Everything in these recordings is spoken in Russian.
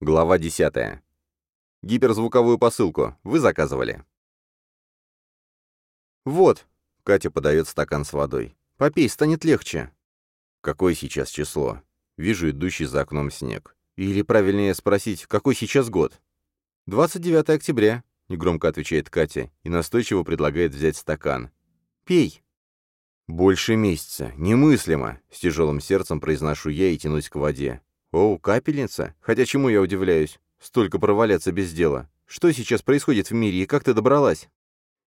Глава 10. Гиперзвуковую посылку вы заказывали. «Вот», — Катя подает стакан с водой. «Попей, станет легче». Какое сейчас число? Вижу идущий за окном снег. Или правильнее спросить, какой сейчас год? 29 октября, — негромко отвечает Катя и настойчиво предлагает взять стакан. «Пей». «Больше месяца. Немыслимо!» — с тяжелым сердцем произношу я и тянусь к воде. «О, капельница? Хотя чему я удивляюсь? Столько проваляться без дела. Что сейчас происходит в мире и как ты добралась?»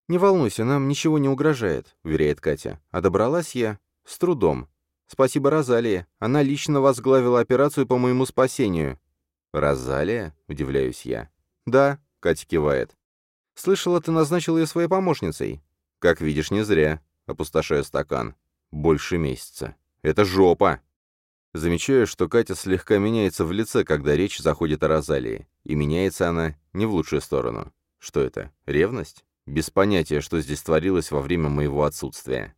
«Не волнуйся, нам ничего не угрожает», — уверяет Катя. «А добралась я с трудом. Спасибо Розалии. Она лично возглавила операцию по моему спасению». «Розалия?» — удивляюсь я. «Да», — Катя кивает. «Слышала, ты назначил ее своей помощницей». «Как видишь, не зря», — опустошаю стакан. «Больше месяца. Это жопа!» Замечаю, что Катя слегка меняется в лице, когда речь заходит о Розалии. И меняется она не в лучшую сторону. Что это? Ревность? Без понятия, что здесь творилось во время моего отсутствия.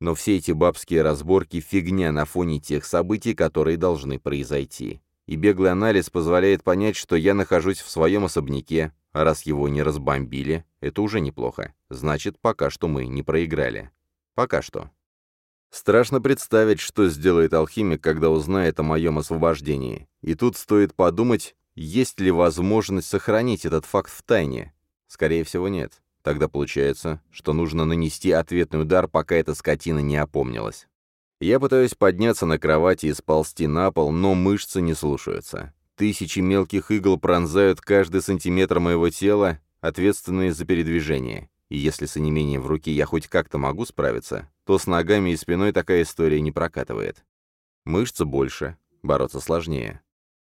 Но все эти бабские разборки — фигня на фоне тех событий, которые должны произойти. И беглый анализ позволяет понять, что я нахожусь в своем особняке, а раз его не разбомбили, это уже неплохо. Значит, пока что мы не проиграли. Пока что. Страшно представить, что сделает алхимик, когда узнает о моем освобождении. И тут стоит подумать, есть ли возможность сохранить этот факт в тайне. Скорее всего, нет. Тогда получается, что нужно нанести ответный удар, пока эта скотина не опомнилась. Я пытаюсь подняться на кровати и сползти на пол, но мышцы не слушаются. Тысячи мелких игл пронзают каждый сантиметр моего тела, ответственные за передвижение. И если с онемением в руке я хоть как-то могу справиться, то с ногами и спиной такая история не прокатывает. Мышцы больше, бороться сложнее.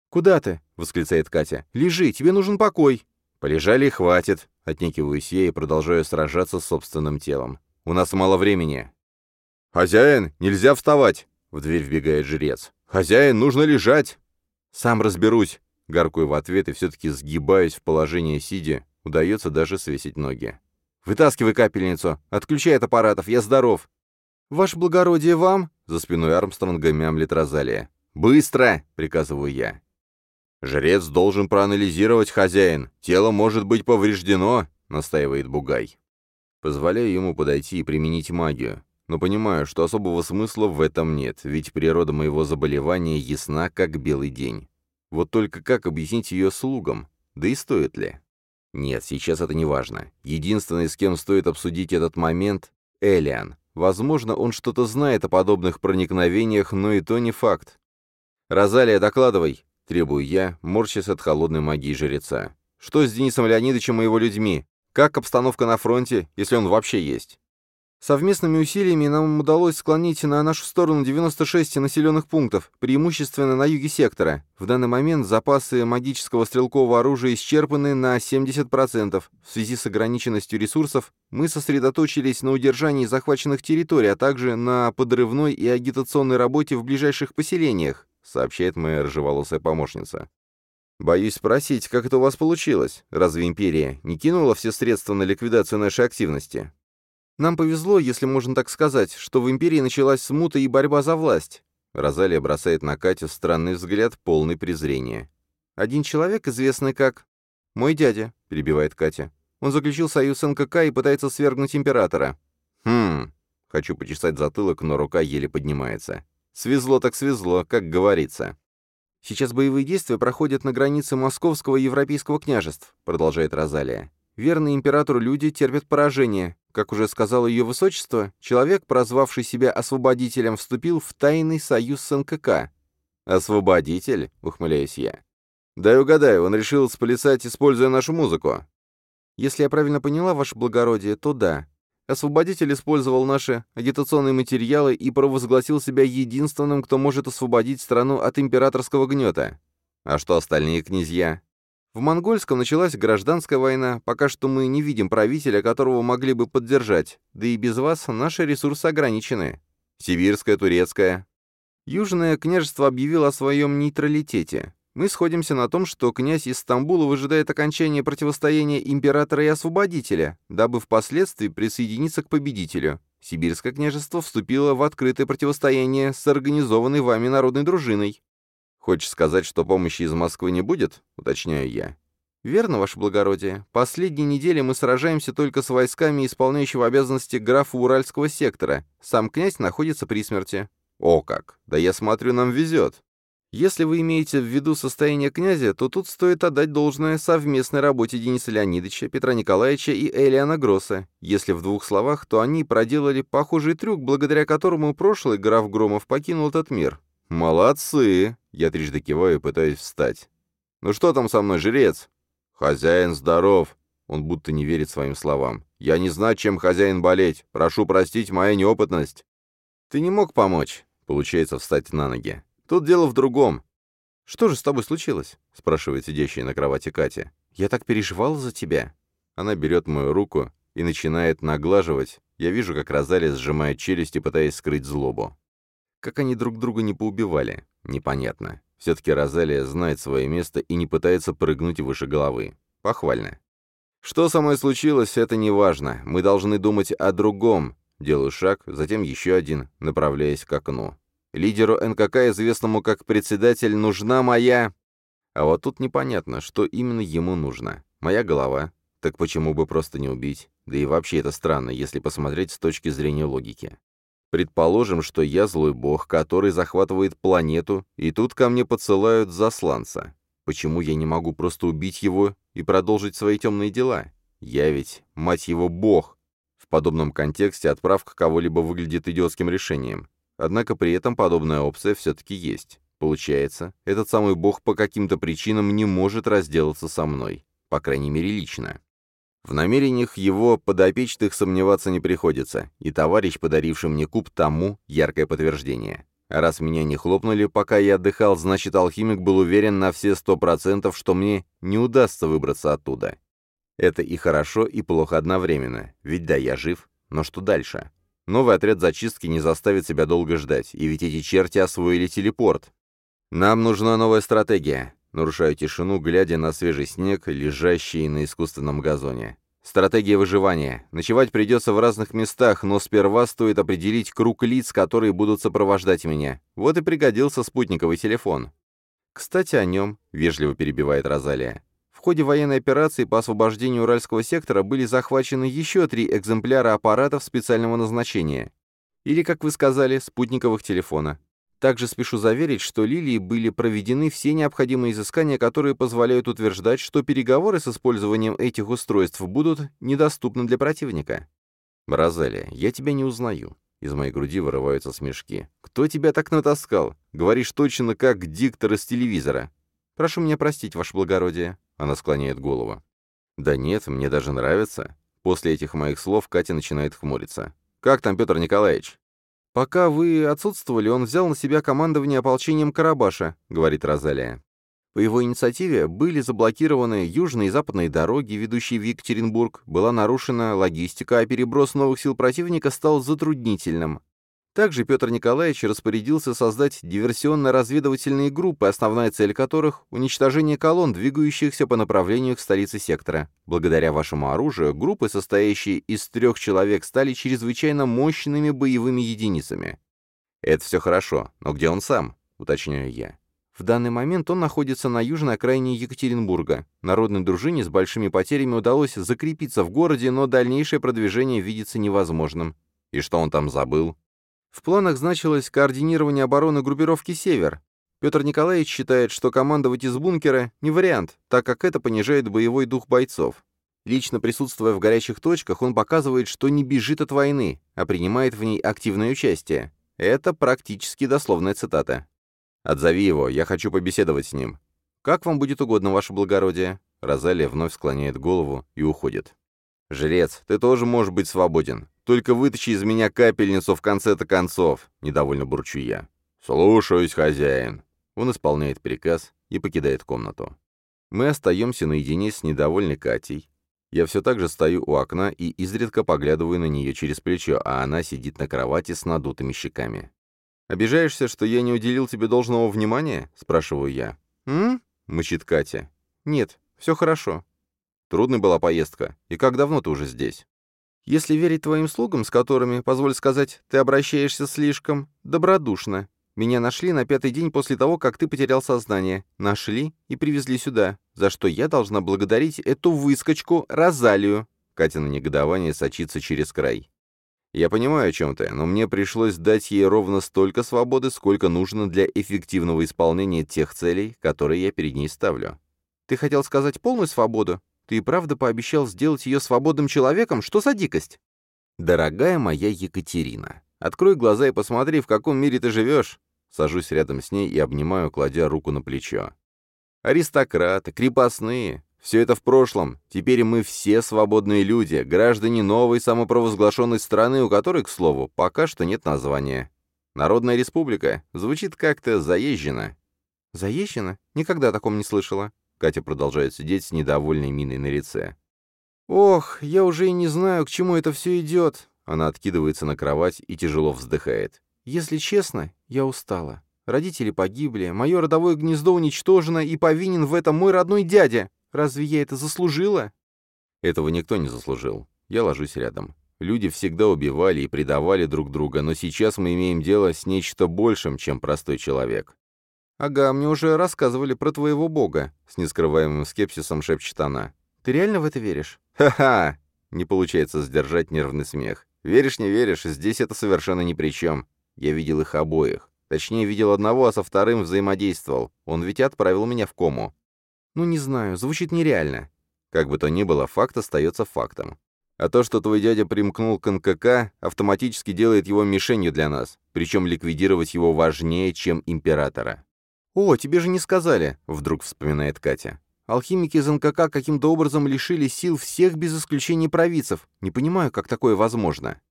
«Куда ты?» — восклицает Катя. «Лежи, тебе нужен покой». «Полежали и хватит», — отнекиваюсь я и продолжаю сражаться с собственным телом. «У нас мало времени». «Хозяин, нельзя вставать!» — в дверь вбегает жрец. «Хозяин, нужно лежать!» «Сам разберусь!» — гаркую в ответ и все-таки сгибаюсь в положение сидя. Удается даже свесить ноги. «Вытаскивай капельницу! Отключай от аппаратов! Я здоров!» «Ваше благородие, вам?» — за спиной Армстронга мямлит Розалия. «Быстро!» — приказываю я. «Жрец должен проанализировать, хозяин. Тело может быть повреждено», — настаивает Бугай. Позволяю ему подойти и применить магию, но понимаю, что особого смысла в этом нет, ведь природа моего заболевания ясна, как белый день. Вот только как объяснить ее слугам? Да и стоит ли? Нет, сейчас это не важно. Единственный, с кем стоит обсудить этот момент — Элиан. Возможно, он что-то знает о подобных проникновениях, но и то не факт. «Розалия, докладывай!» — требую я, морщась от холодной магии жреца. «Что с Денисом Леонидовичем и его людьми? Как обстановка на фронте, если он вообще есть?» Совместными усилиями нам удалось склонить на нашу сторону 96 населенных пунктов, преимущественно на юге сектора. В данный момент запасы магического стрелкового оружия исчерпаны на 70%. В связи с ограниченностью ресурсов мы сосредоточились на удержании захваченных территорий, а также на подрывной и агитационной работе в ближайших поселениях, сообщает моя рыжеволосая помощница. Боюсь спросить, как это у вас получилось? Разве империя не кинула все средства на ликвидацию нашей активности? Нам повезло, если можно так сказать, что в империи началась смута и борьба за власть. Розалия бросает на Катю странный взгляд, полный презрения. Один человек, известный как... «Мой дядя», — перебивает Катя. «Он заключил союз НКК и пытается свергнуть императора». «Хм...» Хочу почесать затылок, но рука еле поднимается. «Свезло так свезло, как говорится». «Сейчас боевые действия проходят на границе Московского и Европейского княжеств», — продолжает Розалия. «Верные императору люди терпят поражение. Как уже сказал ее высочество, человек, прозвавший себя освободителем, вступил в тайный союз с НКК. «Освободитель?» — ухмыляюсь я. «Дай угадаю, он решил сплясать, используя нашу музыку». «Если я правильно поняла, ваше благородие, то да. Освободитель использовал наши агитационные материалы и провозгласил себя единственным, кто может освободить страну от императорского гнета. А что остальные князья?» В Монгольском началась гражданская война, пока что мы не видим правителя, которого могли бы поддержать, да и без вас наши ресурсы ограничены. Сибирская, турецкая. Южное княжество объявило о своем нейтралитете. Мы сходимся на том, что князь из Стамбула выжидает окончания противостояния императора и освободителя, дабы впоследствии присоединиться к победителю. Сибирское княжество вступило в открытое противостояние с организованной вами народной дружиной. «Хочешь сказать, что помощи из Москвы не будет?» — уточняю я. «Верно, ваше благородие. Последние недели мы сражаемся только с войсками исполняющего обязанности графа Уральского сектора. Сам князь находится при смерти». «О как! Да я смотрю, нам везет». Если вы имеете в виду состояние князя, то тут стоит отдать должное совместной работе Дениса Леонидовича, Петра Николаевича и Элиана Гросса. Если в двух словах, то они проделали похожий трюк, благодаря которому прошлый граф Громов покинул этот мир. «Молодцы!» — я трижды киваю и пытаюсь встать. «Ну что там со мной, жрец?» «Хозяин здоров!» Он будто не верит своим словам. «Я не знаю, чем хозяин болеть. Прошу простить мою неопытность». «Ты не мог помочь?» Получается встать на ноги. Тут дело в другом. «Что же с тобой случилось?» — спрашивает сидящая на кровати Катя. «Я так переживал за тебя». Она берет мою руку и начинает наглаживать. Я вижу, как Розалия сжимает челюсти, пытаясь скрыть злобу. Как они друг друга не поубивали, непонятно. Все-таки Розалия знает свое место и не пытается прыгнуть выше головы. Похвально. Что со мной случилось, это не важно. Мы должны думать о другом. Делаю шаг, затем еще один, направляясь к окну. Лидеру НКК, известному как председатель, нужна моя... А вот тут непонятно, что именно ему нужно. Моя голова. Так почему бы просто не убить? Да и вообще это странно, если посмотреть с точки зрения логики. Предположим, что я злой бог, который захватывает планету, и тут ко мне подсылают засланца. Почему я не могу просто убить его и продолжить свои темные дела? Я ведь, мать его, бог. В подобном контексте отправка кого-либо выглядит идиотским решением. Однако при этом подобная опция все-таки есть. Получается, этот самый бог по каким-то причинам не может разделаться со мной. По крайней мере, лично. В намерениях его подопечных сомневаться не приходится, и товарищ, подаривший мне куб, тому яркое подтверждение. Раз меня не хлопнули, пока я отдыхал, значит, алхимик был уверен на все сто процентов, что мне не удастся выбраться оттуда. Это и хорошо, и плохо одновременно, ведь да, я жив, но что дальше? Новый отряд зачистки не заставит себя долго ждать, и ведь эти черти освоили телепорт. Нам нужна новая стратегия. Нарушаю тишину, глядя на свежий снег, лежащий на искусственном газоне. Стратегия выживания. Ночевать придется в разных местах, но сперва стоит определить круг лиц, которые будут сопровождать меня. Вот и пригодился спутниковый телефон. «Кстати, о нем», — вежливо перебивает Розалия ходе военной операции по освобождению Уральского сектора были захвачены еще три экземпляра аппаратов специального назначения. Или, как вы сказали, спутниковых телефона. Также спешу заверить, что Лилии были проведены все необходимые изыскания, которые позволяют утверждать, что переговоры с использованием этих устройств будут недоступны для противника. «Розалия, я тебя не узнаю». Из моей груди вырываются смешки. «Кто тебя так натаскал? Говоришь точно как диктор из телевизора». «Прошу меня простить, ваше благородие». Она склоняет голову. «Да нет, мне даже нравится». После этих моих слов Катя начинает хмуриться. «Как там Петр Николаевич?» «Пока вы отсутствовали, он взял на себя командование ополчением Карабаша», — говорит Розалия. По его инициативе были заблокированы южные и западные дороги, ведущие в Екатеринбург, была нарушена логистика, а переброс новых сил противника стал затруднительным. Также Петр Николаевич распорядился создать диверсионно-разведывательные группы, основная цель которых — уничтожение колонн, двигающихся по направлению к столице сектора. Благодаря вашему оружию, группы, состоящие из трех человек, стали чрезвычайно мощными боевыми единицами. «Это все хорошо, но где он сам?» — уточняю я. В данный момент он находится на южной окраине Екатеринбурга. Народной дружине с большими потерями удалось закрепиться в городе, но дальнейшее продвижение видится невозможным. И что он там забыл? В планах значилось координирование обороны группировки «Север». Петр Николаевич считает, что командовать из бункера не вариант, так как это понижает боевой дух бойцов. Лично присутствуя в горячих точках, он показывает, что не бежит от войны, а принимает в ней активное участие. Это практически дословная цитата. «Отзови его, я хочу побеседовать с ним». «Как вам будет угодно, ваше благородие?» Розалия вновь склоняет голову и уходит. «Жрец, ты тоже можешь быть свободен. Только вытащи из меня капельницу в конце-то концов», — недовольно бурчу я. «Слушаюсь, хозяин». Он исполняет приказ и покидает комнату. Мы остаемся наедине с недовольной Катей. Я все так же стою у окна и изредка поглядываю на нее через плечо, а она сидит на кровати с надутыми щеками. «Обижаешься, что я не уделил тебе должного внимания?» — спрашиваю я. «М?» — мычит Катя. «Нет, все хорошо». «Трудной была поездка. И как давно ты уже здесь?» Если верить твоим слугам, с которыми, позволь сказать, ты обращаешься слишком добродушно, Меня нашли на пятый день после того, как ты потерял сознание. Нашли и привезли сюда, за что я должна благодарить эту выскочку Розалию». Катя на негодование сочится через край. «Я понимаю, о чем ты, но мне пришлось дать ей ровно столько свободы, сколько нужно для эффективного исполнения тех целей, которые я перед ней ставлю». «Ты хотел сказать полную свободу? Ты и правда пообещал сделать ее свободным человеком? Что за дикость?» «Дорогая моя Екатерина, открой глаза и посмотри, в каком мире ты живешь. Сажусь рядом с ней и обнимаю, кладя руку на плечо. Аристократы, крепостные, все это в прошлом. Теперь мы все свободные люди, граждане новой самопровозглашенной страны, у которой, к слову, пока что нет названия. Народная республика. Звучит как-то заезженно. Заезженно? Никогда о таком не слышала. Катя продолжает сидеть с недовольной миной на лице. «Ох, я уже и не знаю, к чему это все идет». Она откидывается на кровать и тяжело вздыхает. Если честно, я устала. Родители погибли, мое родовое гнездо уничтожено, и повинен в этом мой родной дядя. Разве я это заслужила? Этого никто не заслужил. Я ложусь рядом. Люди всегда убивали и предавали друг друга, но сейчас мы имеем дело с нечто большим, чем простой человек. «Ага, мне уже рассказывали про твоего бога», — с нескрываемым скепсисом шепчет она. «Ты реально в это веришь?» «Ха-ха!» — не получается сдержать нервный смех. «Веришь, не веришь, здесь это совершенно ни при чем. Я видел их обоих. Точнее, видел одного, а со вторым взаимодействовал. Он ведь отправил меня в кому. Ну, не знаю, звучит нереально. Как бы то ни было, факт остается фактом. А то, что твой дядя примкнул к НКК, автоматически делает его мишенью для нас, причем ликвидировать его важнее, чем императора. «О, тебе же не сказали», — вдруг вспоминает Катя. «Алхимики из НКК каким-то образом лишили сил всех без исключения провидцев. Не понимаю, как такое возможно».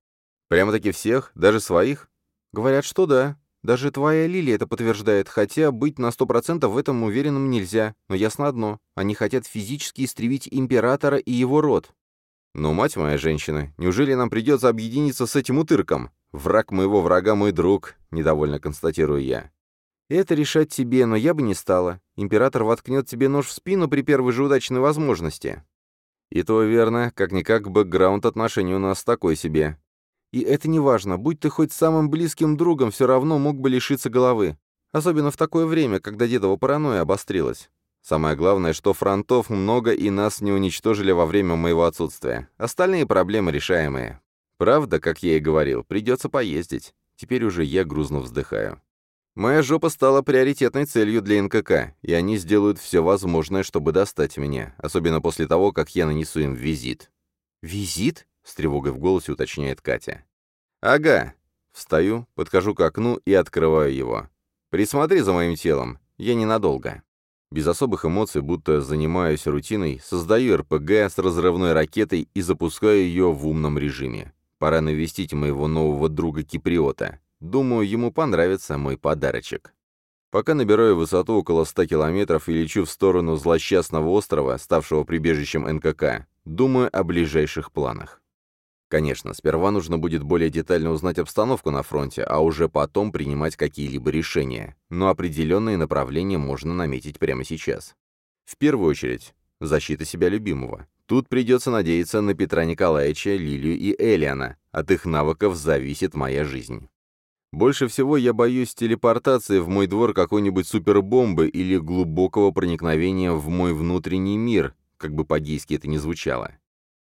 «Прямо-таки всех? Даже своих?» «Говорят, что да. Даже твоя Лилия это подтверждает, хотя быть на сто процентов в этом уверенным нельзя. Но ясно одно, они хотят физически истребить императора и его род». «Ну, мать моя женщина, неужели нам придется объединиться с этим утырком? Враг моего врага мой друг», — недовольно констатирую я. «Это решать тебе, но я бы не стала. Император воткнет тебе нож в спину при первой же удачной возможности». «И то верно, как-никак бэкграунд отношений у нас такой себе. И это не важно, будь ты хоть самым близким другом, все равно мог бы лишиться головы. Особенно в такое время, когда дедова паранойя обострилась. Самое главное, что фронтов много и нас не уничтожили во время моего отсутствия. Остальные проблемы решаемые. Правда, как я и говорил, придется поездить. Теперь уже я грузно вздыхаю. Моя жопа стала приоритетной целью для НКК, и они сделают все возможное, чтобы достать меня, особенно после того, как я нанесу им визит. «Визит?» — с тревогой в голосе уточняет Катя. «Ага». Встаю, подхожу к окну и открываю его. «Присмотри за моим телом. Я ненадолго». Без особых эмоций, будто занимаюсь рутиной, создаю РПГ с разрывной ракетой и запускаю ее в умном режиме. Пора навестить моего нового друга Киприота. Думаю, ему понравится мой подарочек. Пока набираю высоту около 100 километров и лечу в сторону злосчастного острова, ставшего прибежищем НКК, думаю о ближайших планах. Конечно, сперва нужно будет более детально узнать обстановку на фронте, а уже потом принимать какие-либо решения. Но определенные направления можно наметить прямо сейчас. В первую очередь, защита себя любимого. Тут придется надеяться на Петра Николаевича, Лилию и Элиана. От их навыков зависит моя жизнь. Больше всего я боюсь телепортации в мой двор какой-нибудь супербомбы или глубокого проникновения в мой внутренний мир, как бы по-гейски это ни звучало.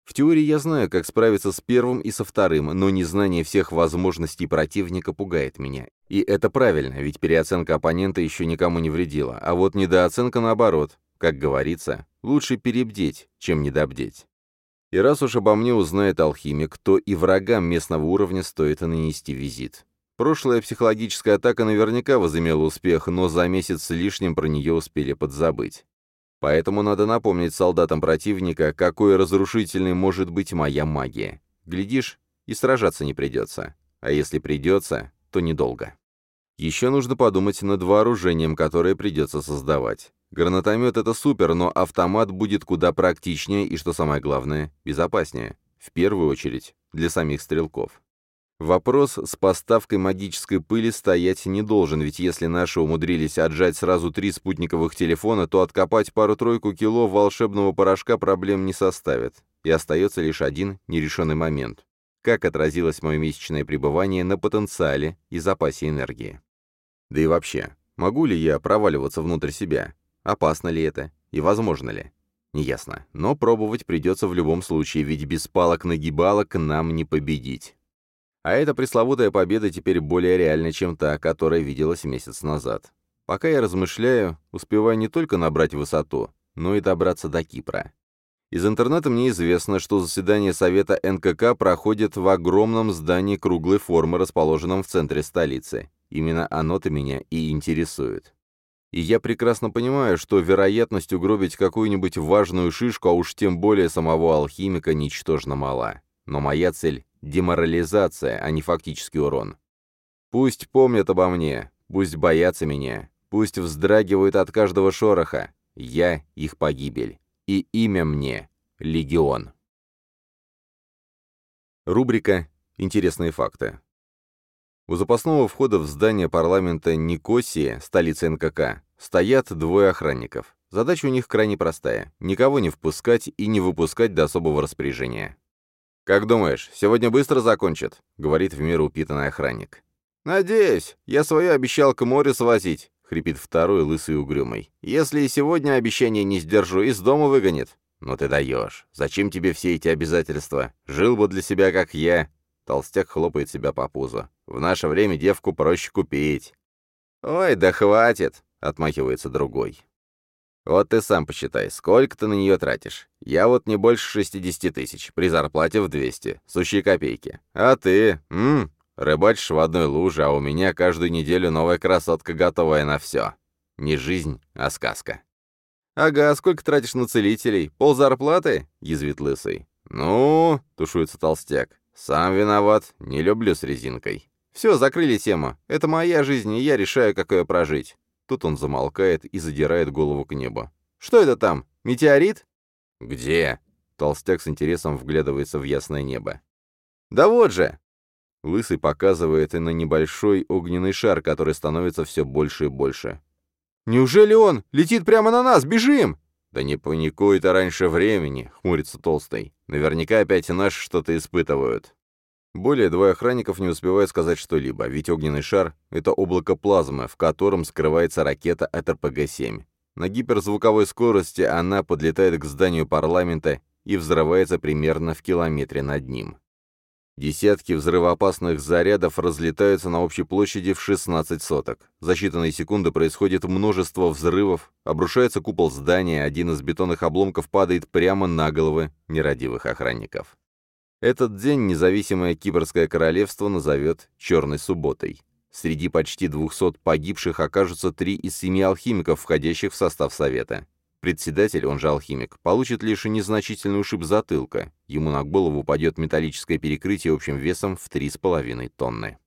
В теории я знаю, как справиться с первым и со вторым, но незнание всех возможностей противника пугает меня. И это правильно, ведь переоценка оппонента еще никому не вредила, а вот недооценка наоборот. Как говорится, лучше перебдеть, чем недобдеть. И раз уж обо мне узнает алхимик, то и врагам местного уровня стоит нанести визит. Прошлая психологическая атака наверняка возымела успех, но за месяц с лишним про нее успели подзабыть. Поэтому надо напомнить солдатам противника, какой разрушительной может быть моя магия. Глядишь, и сражаться не придется. А если придется, то недолго. Еще нужно подумать над вооружением, которое придется создавать. Гранатомет — это супер, но автомат будет куда практичнее и, что самое главное, безопаснее. В первую очередь, для самих стрелков. Вопрос с поставкой магической пыли стоять не должен, ведь если наши умудрились отжать сразу три спутниковых телефона, то откопать пару-тройку кило волшебного порошка проблем не составит. И остается лишь один нерешенный момент. Как отразилось мое месячное пребывание на потенциале и запасе энергии. Да и вообще, могу ли я проваливаться внутрь себя? Опасно ли это? И возможно ли? Неясно. Но пробовать придется в любом случае, ведь без палок-нагибалок нам не победить. А эта пресловутая победа теперь более реальна, чем та, которая виделась месяц назад. Пока я размышляю, успеваю не только набрать высоту, но и добраться до Кипра. Из интернета мне известно, что заседание Совета НКК проходит в огромном здании круглой формы, расположенном в центре столицы. Именно оно-то меня и интересует. И я прекрасно понимаю, что вероятность угробить какую-нибудь важную шишку, а уж тем более самого алхимика, ничтожно мала. Но моя цель — деморализация, а не фактический урон. Пусть помнят обо мне, пусть боятся меня, пусть вздрагивают от каждого шороха. Я — их погибель. И имя мне — Легион. Рубрика «Интересные факты». У запасного входа в здание парламента Никосии, столицы НКК, стоят двое охранников. Задача у них крайне простая — никого не впускать и не выпускать до особого распоряжения. «Как думаешь, сегодня быстро закончат?» — говорит в меру упитанный охранник. «Надеюсь. Я свое обещал к морю свозить», — хрипит второй, лысый угрюмый. «Если и сегодня обещание не сдержу, из дома выгонит». «Ну ты даешь. Зачем тебе все эти обязательства? Жил бы для себя, как я». Толстяк хлопает себя по пузу. В наше время девку проще купить». «Ой, да хватит», — отмахивается другой. «Вот ты сам посчитай, сколько ты на нее тратишь. Я вот не больше 60 тысяч, при зарплате в 200, сущие копейки. А ты, м рыбачишь в одной луже, а у меня каждую неделю новая красотка, готовая на все. Не жизнь, а сказка». «Ага, сколько тратишь на целителей? Пол зарплаты?» — язвит лысый. «Ну», — тушуется толстяк, — «сам виноват, не люблю с резинкой». «Все, закрыли тему. Это моя жизнь, и я решаю, как ее прожить». Тут он замолкает и задирает голову к небу. «Что это там? Метеорит?» «Где?» Толстяк с интересом вглядывается в ясное небо. «Да вот же!» Лысый показывает и на небольшой огненный шар, который становится все больше и больше. «Неужели он? Летит прямо на нас! Бежим!» «Да не паникуй ты раньше времени», — хмурится Толстый. «Наверняка опять наши что-то испытывают». Более двое охранников не успевают сказать что-либо, ведь огненный шар — это облако плазмы, в котором скрывается ракета от РПГ-7. На гиперзвуковой скорости она подлетает к зданию парламента и взрывается примерно в километре над ним. Десятки взрывоопасных зарядов разлетаются на общей площади в 16 соток. За считанные секунды происходит множество взрывов, обрушается купол здания, один из бетонных обломков падает прямо на головы нерадивых охранников. Этот день независимое Кипрское королевство назовет «Черной субботой». Среди почти 200 погибших окажутся три из семи алхимиков, входящих в состав Совета. Председатель, он же алхимик, получит лишь незначительный ушиб затылка. Ему на голову упадет металлическое перекрытие общим весом в 3,5 тонны.